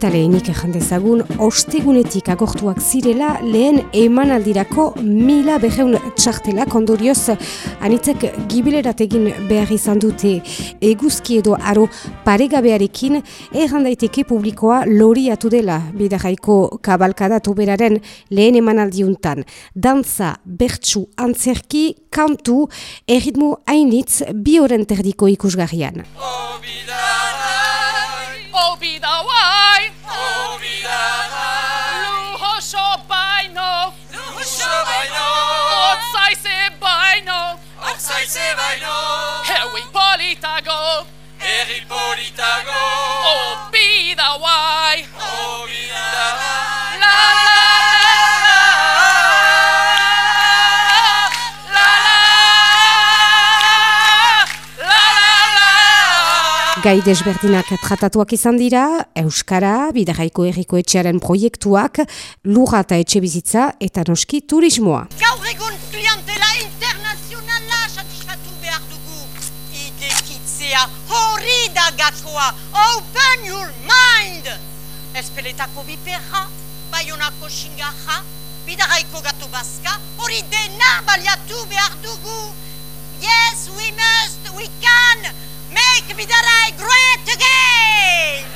Eta lehenik dezagun ostegunetik agortuak zirela lehen emanaldirako mila beheun txartelak ondorioz anitzek gibilerat egin behar izan dute eguzki edo aro paregabearekin errandaiteke publikoa loriatu dela bidarraiko kabalkada toberaren lehen emanaldiuntan. Dantza, bertsu, antzerki, kantu, erritmo hainitz bi horren terdiko ikusgarrian. Obidawaj! Obidawaj! Luhosho bajno! Luhosho bajno! Odsaj se bajno! Odsaj se bajno! Heri politago! Heri politago! Gai desberdinak tratatuak izan dira, Euskara, Bidarraiko Herriko Etxearen proiektuak, lurra eta etxe bizitza eta noski turismoa. Gaur egun klientela idea hori da gakoa. Open your mind! Espeletako biperra, baionako xingarra, bidaraiko gato bazka, hori dena baliatu behar dugu. Yes, we must, we can make bidarai great again!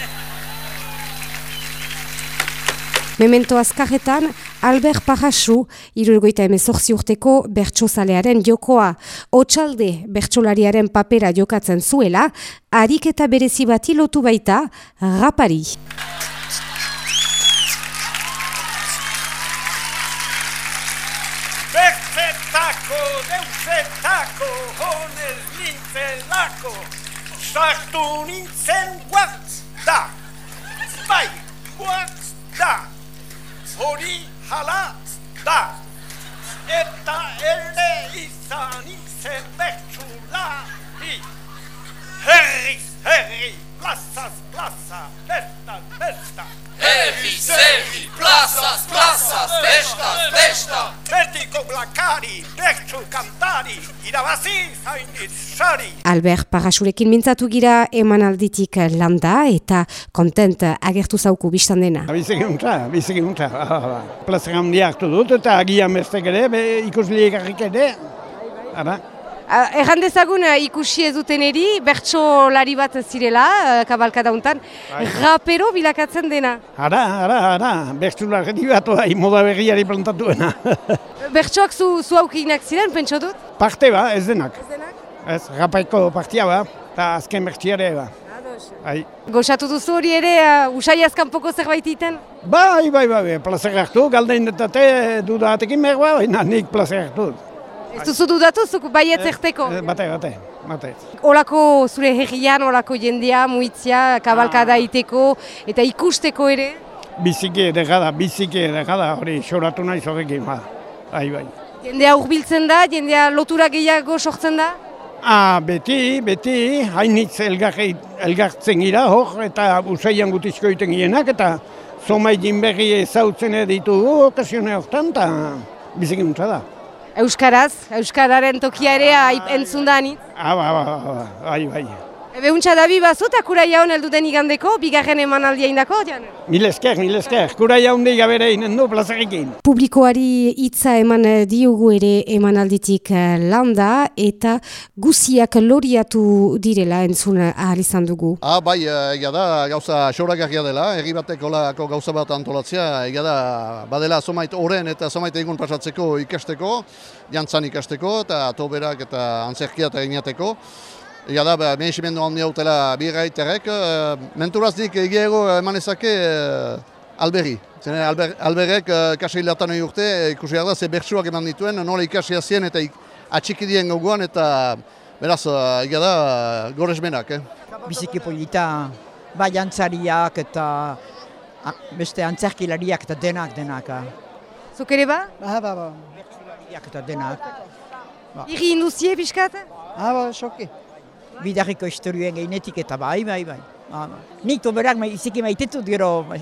Memento azkarretan, Albert Parrasu, irurgoita emezorzi urteko bertsozalearen jokoa. Otsalde bertsolariaren papera jokatzen zuela, harik eta berezi bati lotu baita, rapari. Bertzetako, deutzetako, honez sartu nintzen guartz da, bai, guartz da. Hori halat Albert Parasurekin mintzatu gira emanalditik landa eta kontent agertu zauku biztan dena. Biziki untza, biziki untza. Plaza handi hartu dut eta agian bestek ere, ikusliek ere. Ara. Erran dezagun eh, ikusi ez duten eri, bertso lari bat zirela, uh, kabalka dauntan, bai. rapero bilakatzen dena. Ara, ara, ara, bertso lari bat bai, moda berriari plantatuena. Bertsoak zu, zu aukinak ziren, pentso dut? Parte ba, ez denak. Ez denak? Ez, rapaiko partia ba, eta azken bertiare ba. Bai. Gozatu duzu hori ere, uh, usai azkan poko zerbait iten? Bai, bai, bai, bai, plazer hartu, galdein detate dudatekin mergoa, baina nik plazer hartu. Ez duzu dudatu, zuk baiet zerteko? Eh, bate, bate, bate. Olako zure herrian, olako jendea, muitzia, kabalkada ah. iteko eta ikusteko ere? Biziki edekada, biziki edekada, hori xoratu nahi zorrekin, ba. Bai, bai. Jendea urbiltzen da, jendea lotura gehiago sortzen da? Ah, beti, beti, hainitz elgartzen gira hor, eta usaian gutizko iten gienak, eta zomai jinberri ezautzen editu okasione hortan, eta biziki da. Euskaraz, Euskararen tokia ere entzun da anit? Ah, ba, ba, ba, bai, bai. Ebe untxa da bi bazut, akura jaun eldu den igandeko, bigarren eman aldia indako, Jan? Mil esker, mil esker, kura jaun deiga bere inen du, plazarikin. Publikoari hitza eman diogu ere eman alditik eh, landa, eta guziak loriatu direla entzun ahal izan dugu. Ah, bai, eh, ega da, gauza xoragarria dela, erri batek olako gauza bat antolatzea, ega da, badela somait oren eta somait egun pasatzeko ikasteko, jantzan ikasteko, eta toberak eta antzerkia eta eginateko. Ega da, ba, menximendu handi hautela bi gaiterek. Uh, menturazdik egiego eman ezake uh, alberri. Zene, alber, alberrek uh, kasi hilatan urte, ikusi da, ze bertsuak eman dituen, nola ikasi azien eta ik, atxikidien goguan eta beraz, uh, ega da, uh, gorez benak. Eh? Biziki polita, bai antzariak eta beste antzerkilariak eta denak denak. Zuk ere ba? Ba, ba, ba. Bertsulariak eta denak. Ba. Iri induzie, pixkat? Ah, ba, xoki bidarriko historioen gainetik eta bai, bai, bai. Ah, nik toberak ma, iziki maitetut gero. Bai.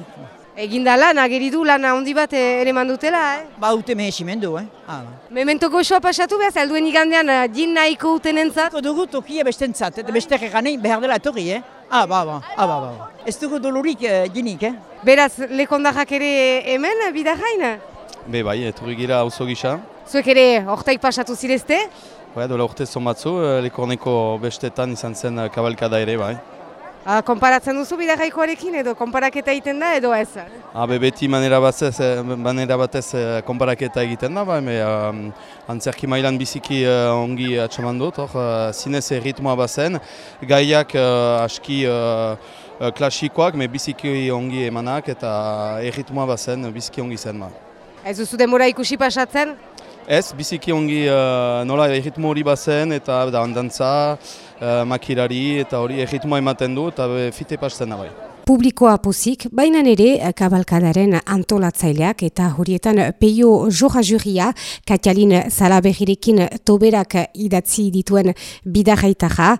Egin da lan, ageri du lan handi bat eh, ere mandutela, eh? Ba, ute mehesimendu, eh? Ah, ba. Memento goxoa pasatu behar, alduen igandean, jin eh, nahiko uten entzat? Dugu tokia bestentzat, eta beste eganein behar dela etorri, eh? Ah, ba, ba, ah, ba, ba. Ez dugu dolorik eh, ginik, eh? Beraz, lekondarrak ere hemen bidarrain? Be bai, eturri gira auzo gisa. Zuek ere hortaik pasatu zirezte? Bai, dola urte zonbatzu, eh, lekorneko bestetan izan zen eh, kabalkada ere, bai. Ah, konparatzen duzu bidarraikoarekin edo konparaketa egiten da edo ez? Habe beti manera batez, eh, manera batez eh, konparaketa egiten da, bai, me, um, antzerki mailan biziki eh, ongi atxaman dut, hor, uh, zinez erritmoa bazen, gaiak uh, aski uh, uh, klasikoak, me biziki ongi emanak eta erritmoa bazen, biziki ongi zen, bai. Ez duzu demora ikusi pasatzen? Ez, biziki ongi uh, nola erritmo hori bazen eta da handantza, uh, makirari eta hori erritmoa ematen du eta fite pasten da bai. Publikoa pozik, baina ere kabalkadaren antolatzaileak eta horietan peio joja juria, Katialin Zalabegirekin toberak idatzi dituen bidarraitaja,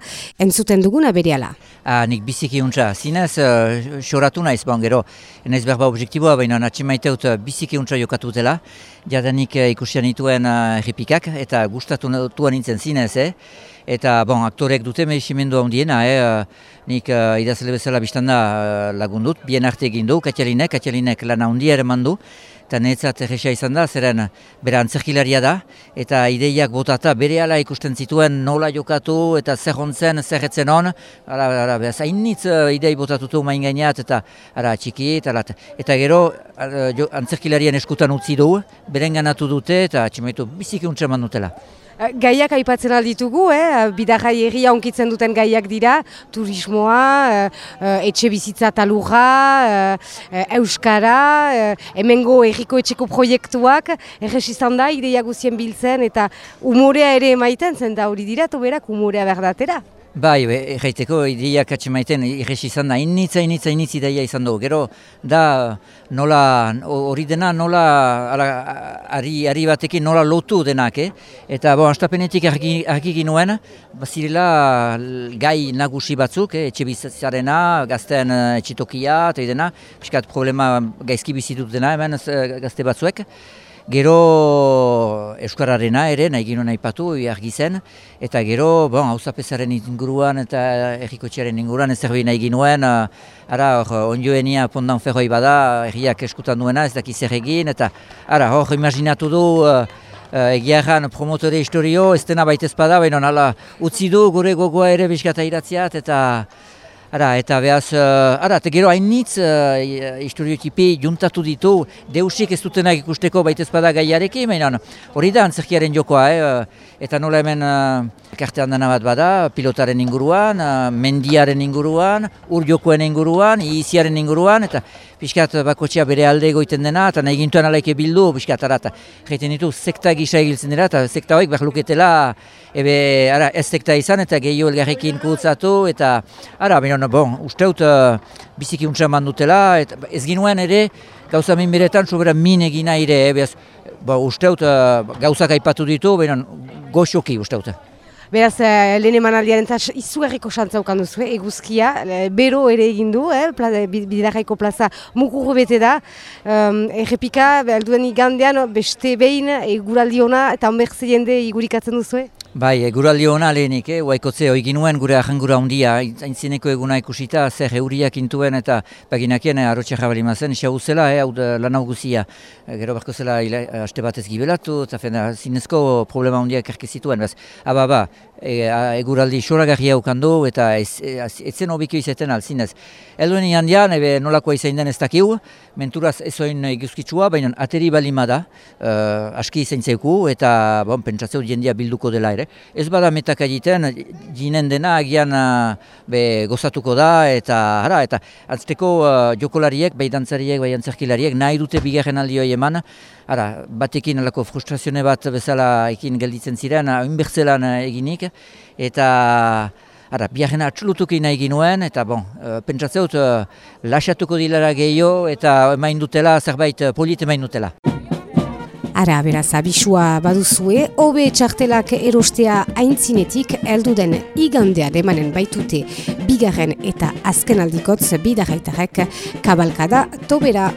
entzuten duguna bereala. Ah, nik biziki untza, zinez, uh, xoratu naiz ban gero, naiz berba objektiboa, baina natximaiteut biziki untza jokatu dela, jadanik uh, ikusian nituen uh, errepikak, eta gustatu nintzen zinez, eh? Eta bon, aktorek dute mehizimendu handiena, eh? nik uh, idazle bezala biztanda uh, lagundut, bien arte egin du, Katialinek, Katialinek lan handia ere mandu, eta netzat erresa izan da, zeren bere antzerkilaria da, eta ideiak botata bere ala ikusten zituen nola jokatu, eta zer hontzen, zer etzen hon, ara, ara, behaz, hainitz uh, idei botatutu main gaineat, eta ara, txiki, eta lat. Eta gero, uh, jo, antzerkilarien eskutan utzi du, beren ganatu dute, eta tximaitu biziki untxeman dutela. Gaiak aipatzen alditugu, eh? bidarrai erria onkitzen duten gaiak dira, turismoa, eh, etxe bizitza talurra, eh, euskara, eh, hemengo erriko etxeko proiektuak, erres izan da, ideia guzien biltzen, eta umorea ere emaiten zen da hori dira, toberak umorea berdatera. Bai, erraiteko ideiak atxemaiten irresi izan da, initza, initza, initza ideia izan dugu. Gero, da, nola, hori dena, nola, ala, ari, ari batekin nola lotu denak, eh? Eta, bo, astapenetik argi, ginuen, bazirela gai nagusi batzuk, eh? etxe bizitzarena, gazten etxitokia, eta dena, piskat problema gaizki bizitut dena, hemen gazte batzuek. Gero Euskararena ere, nahi gino nahi patu, argi zen, eta gero, bon, hauzapezaren inguruan eta errikotxearen inguruan ez zerbait nahi ginuen, ara, hor, onjoenia pondan ferroi bada, erriak eskutan duena, ez daki zer egin, eta ara, hor, imaginatu du, uh, uh, promotore historio, ez dena baitez bada, baina nala, utzi du gure gogoa ere biskata iratziat, eta Ara, eta behaz, uh, ara, eta gero hainitz uh, historiotipi juntatu ditu, deusik ez dutenak ikusteko baitez bada gaiarekin, mainan, hori da antzerkiaren jokoa, eh? eta nola hemen uh, kartean dana bat bada, pilotaren inguruan, uh, mendiaren inguruan, ur jokoen inguruan, iziaren inguruan, eta pixkat bakotxea bere alde egoiten dena, eta nahi gintuan alaike bildu, pixkat, ara, eta jaiten ditu, sekta gisa egiltzen dira, eta sekta horiek behar luketela, ebe, ara, ez sekta izan, eta gehiago elgarrekin kutzatu, eta, ara, baina, bon, usteut uh, biziki untsa dutela, eta ez ginuen ere, gauza min beretan, sobera min egina ere, eh, behaz, ba, usteut uh, gauzak aipatu ditu, baina goxoki usteut. Beraz, lehen eman aldiaren izugarriko xantzaukan duzu, eh, eguzkia, bero ere egin du, eh, pla, bidarraiko plaza mukurru bete da. Um, errepika, alduen igandean, beste behin, eguraldi ona, eta onbertze jende igurikatzen duzu, Bai, guraldi hona lehenik, eh? Uaikotze, hoi ginuen gure ahangura handia, aintzineko eguna ikusita, zer euriak intuen eta baginakien eh, arrotxe jabali mazen, xau eh, hau lan hau guzia. Eh, gero barko zela haste batez gibelatu, eta fena, zinezko problema handiak erkezituen. Aba, ba, e, eguraldi xoragarri haukandu eta ez, ez, etzen hobikio izaten alzinez. Elduen iandian, ebe nolakoa izain den ez dakiu, menturaz ezoin eguzkitsua, baina ateri balima da, uh, aski izain zeuku eta bon, pentsatzeu jendia bilduko dela ere. Ez bada metak egiten, jinen dena agian be, gozatuko da eta ara, eta azteko uh, jokolariek, bai dantzariek, bai antzerkilariek, nahi dute bigarren aldioi eman, ara, batekin alako frustrazione bat bezala ekin gelditzen ziren, hainbertzelan eginik, eta ara, biharren atxulutuki nahi ginuen, eta bon, uh, pentsatzeut uh, lasatuko dilara gehiago, eta emain dutela, zerbait polit emain dutela. Ara, beraz, abisua baduzue, hobe txartelak erostea aintzinetik elduden igandea demanen baitute bigarren eta azken aldikotz bidarraitarek kabalkada tobera.